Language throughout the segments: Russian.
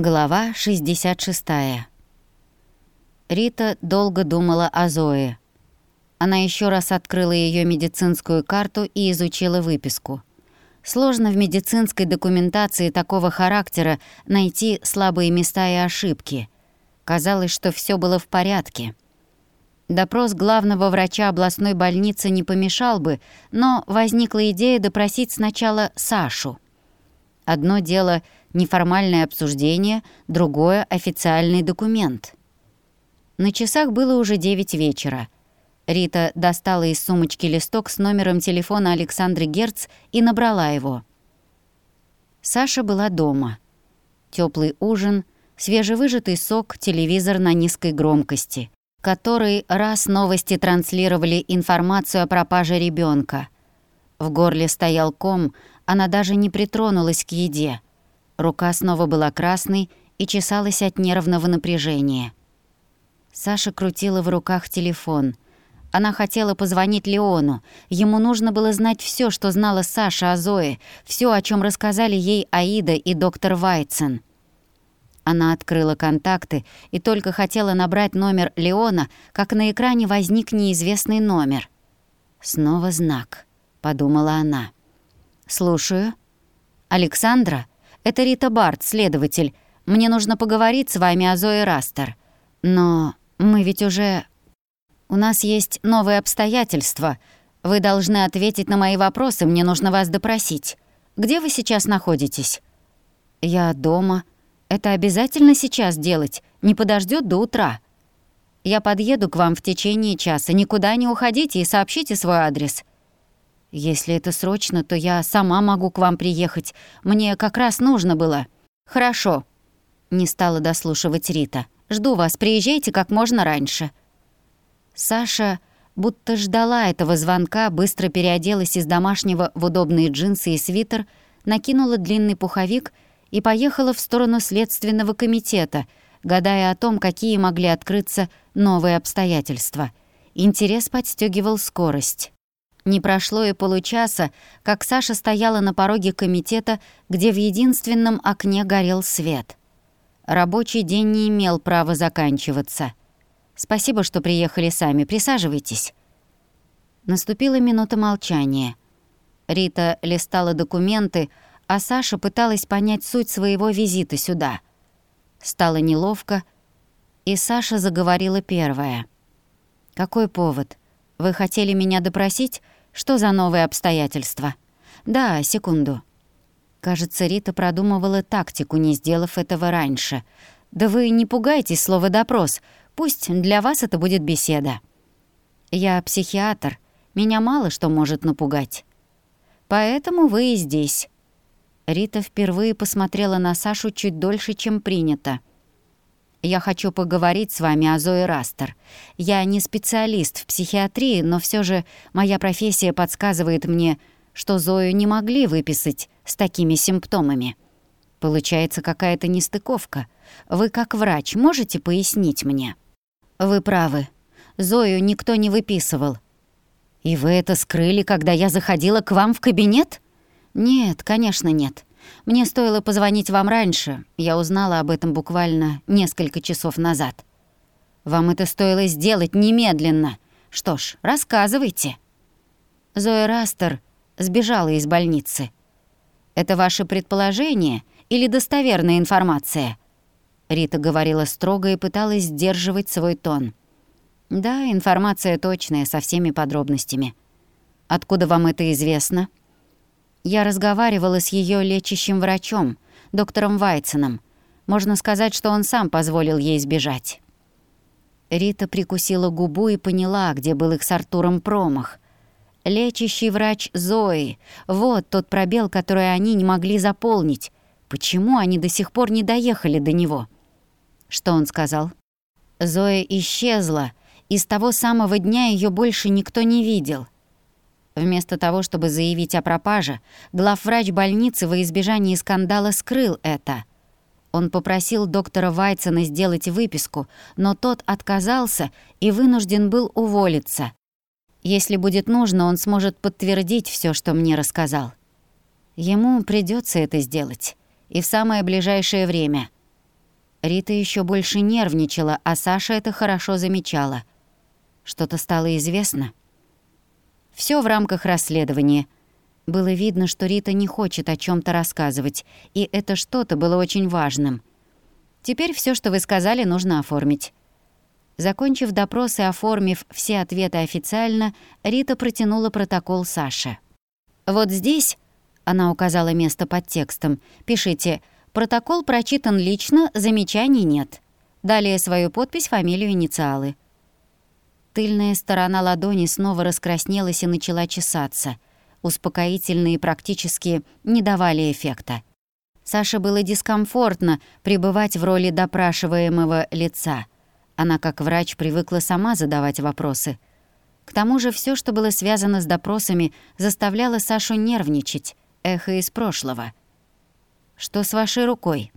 Глава 66. Рита долго думала о Зое. Она еще раз открыла ее медицинскую карту и изучила выписку. Сложно в медицинской документации такого характера найти слабые места и ошибки. Казалось, что все было в порядке. Допрос главного врача областной больницы не помешал бы, но возникла идея допросить сначала Сашу. Одно дело — неформальное обсуждение, другое — официальный документ. На часах было уже девять вечера. Рита достала из сумочки листок с номером телефона Александры Герц и набрала его. Саша была дома. Теплый ужин, свежевыжатый сок, телевизор на низкой громкости, который раз новости транслировали информацию о пропаже ребенка. В горле стоял ком, она даже не притронулась к еде — Рука снова была красной и чесалась от нервного напряжения. Саша крутила в руках телефон. Она хотела позвонить Леону. Ему нужно было знать все, что знала Саша о Зое, все, о чем рассказали ей Аида и доктор Вайцен. Она открыла контакты и только хотела набрать номер Леона, как на экране возник неизвестный номер. «Снова знак», — подумала она. «Слушаю. Александра?» Это Рита Барт, следователь. Мне нужно поговорить с вами о Зое Растер. Но мы ведь уже... У нас есть новые обстоятельства. Вы должны ответить на мои вопросы, мне нужно вас допросить. Где вы сейчас находитесь? Я дома. Это обязательно сейчас делать, не подождет до утра. Я подъеду к вам в течение часа. Никуда не уходите и сообщите свой адрес. «Если это срочно, то я сама могу к вам приехать. Мне как раз нужно было». «Хорошо», — не стала дослушивать Рита. «Жду вас, приезжайте как можно раньше». Саша будто ждала этого звонка, быстро переоделась из домашнего в удобные джинсы и свитер, накинула длинный пуховик и поехала в сторону следственного комитета, гадая о том, какие могли открыться новые обстоятельства. Интерес подстегивал скорость. Не прошло и получаса, как Саша стояла на пороге комитета, где в единственном окне горел свет. Рабочий день не имел права заканчиваться. «Спасибо, что приехали сами. Присаживайтесь». Наступила минута молчания. Рита листала документы, а Саша пыталась понять суть своего визита сюда. Стало неловко, и Саша заговорила первая. «Какой повод? Вы хотели меня допросить?» Что за новые обстоятельства? Да, секунду. Кажется, Рита продумывала тактику, не сделав этого раньше. Да вы не пугайтесь слова «допрос». Пусть для вас это будет беседа. Я психиатр. Меня мало что может напугать. Поэтому вы и здесь. Рита впервые посмотрела на Сашу чуть дольше, чем принято. Я хочу поговорить с вами о Зое Растер. Я не специалист в психиатрии, но все же моя профессия подсказывает мне, что Зою не могли выписать с такими симптомами. Получается какая-то нестыковка. Вы как врач можете пояснить мне? Вы правы. Зою никто не выписывал. И вы это скрыли, когда я заходила к вам в кабинет? Нет, конечно, нет. Мне стоило позвонить вам раньше. Я узнала об этом буквально несколько часов назад. Вам это стоило сделать немедленно. Что ж, рассказывайте. Зоя Растер сбежала из больницы. Это ваше предположение или достоверная информация? Рита говорила строго и пыталась сдерживать свой тон. Да, информация точная, со всеми подробностями. Откуда вам это известно? Я разговаривала с ее лечащим врачом, доктором Вайценом. Можно сказать, что он сам позволил ей сбежать. Рита прикусила губу и поняла, где был их с Артуром промах. Лечащий врач Зои. Вот тот пробел, который они не могли заполнить. Почему они до сих пор не доехали до него? Что он сказал? Зоя исчезла, и с того самого дня ее больше никто не видел — Вместо того, чтобы заявить о пропаже, главврач больницы во избежание скандала скрыл это. Он попросил доктора Вайцена сделать выписку, но тот отказался и вынужден был уволиться. Если будет нужно, он сможет подтвердить все, что мне рассказал. Ему придется это сделать. И в самое ближайшее время. Рита еще больше нервничала, а Саша это хорошо замечала. Что-то стало известно. Все в рамках расследования. Было видно, что Рита не хочет о чем то рассказывать, и это что-то было очень важным. Теперь все, что вы сказали, нужно оформить. Закончив допрос и оформив все ответы официально, Рита протянула протокол Саше. «Вот здесь», — она указала место под текстом, «пишите «Протокол прочитан лично, замечаний нет». Далее свою подпись, фамилию, инициалы». Тыльная сторона ладони снова раскраснелась и начала чесаться. Успокоительные практически не давали эффекта. Саше было дискомфортно пребывать в роли допрашиваемого лица. Она, как врач, привыкла сама задавать вопросы. К тому же все, что было связано с допросами, заставляло Сашу нервничать, эхо из прошлого. «Что с вашей рукой?»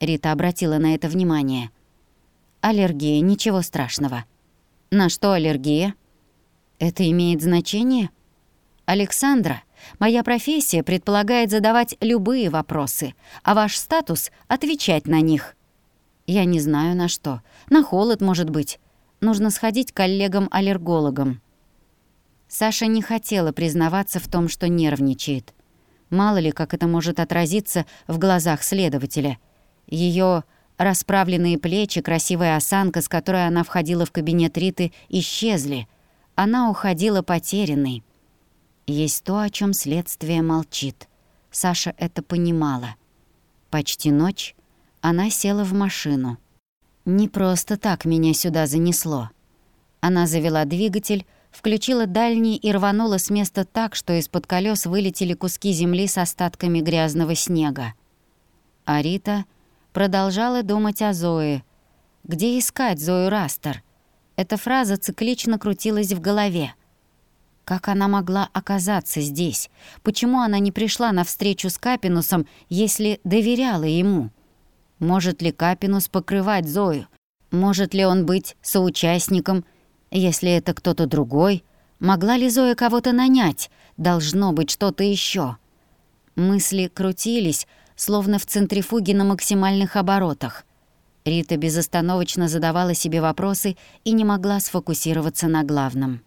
Рита обратила на это внимание. «Аллергия, ничего страшного». «На что аллергия?» «Это имеет значение?» «Александра, моя профессия предполагает задавать любые вопросы, а ваш статус — отвечать на них». «Я не знаю на что. На холод, может быть. Нужно сходить к коллегам-аллергологам». Саша не хотела признаваться в том, что нервничает. Мало ли, как это может отразиться в глазах следователя. Ее расправленные плечи, красивая осанка, с которой она входила в кабинет Риты, исчезли. Она уходила потерянной. Есть то, о чем следствие молчит. Саша это понимала. Почти ночь она села в машину. «Не просто так меня сюда занесло». Она завела двигатель, включила дальний и рванула с места так, что из-под колес вылетели куски земли с остатками грязного снега. А Рита продолжала думать о Зое. Где искать Зою Растер? Эта фраза циклично крутилась в голове. Как она могла оказаться здесь? Почему она не пришла на встречу с Капинусом, если доверяла ему? Может ли Капинус покрывать Зою? Может ли он быть соучастником если это кто-то другой, могла ли Зоя кого-то нанять? Должно быть что-то еще. Мысли крутились, словно в центрифуге на максимальных оборотах. Рита безостановочно задавала себе вопросы и не могла сфокусироваться на главном.